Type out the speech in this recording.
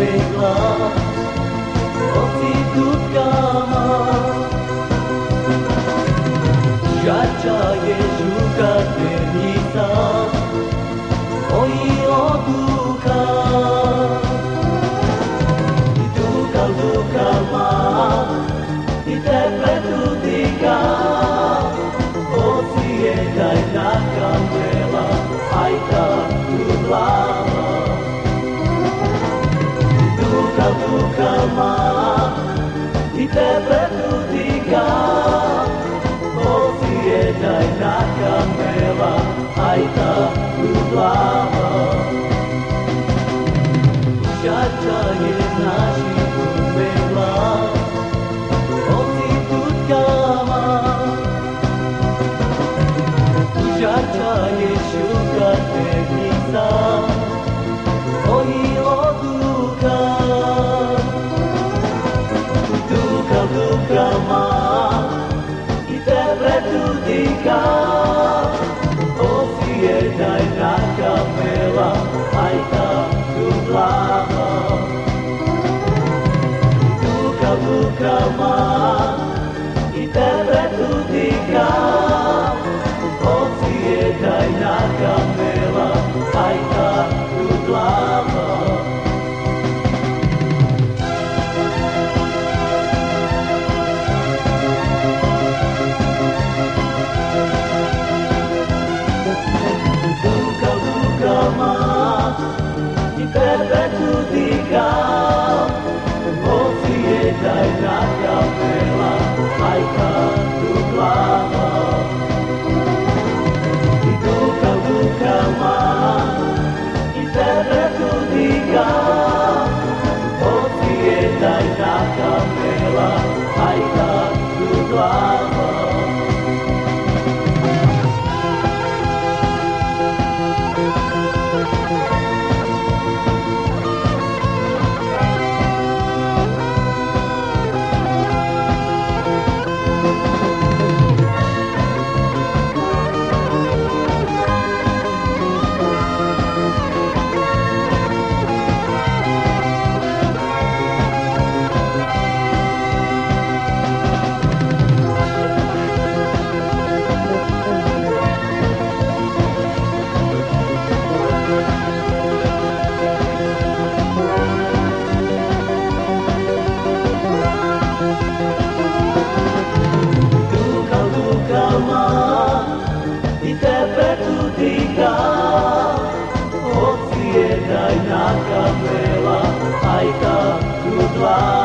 Big love. Interpretutika Osjećaj na kamela Ajta u glava. Čača je naši umela Oci tutkama Čača je majka Osvijetaj na kapela Majka Ljubljano Duka u rukama I tebe tu dika Osvijetaj na kapela dai da capela, ai jedna jaka była, ajka, kudła.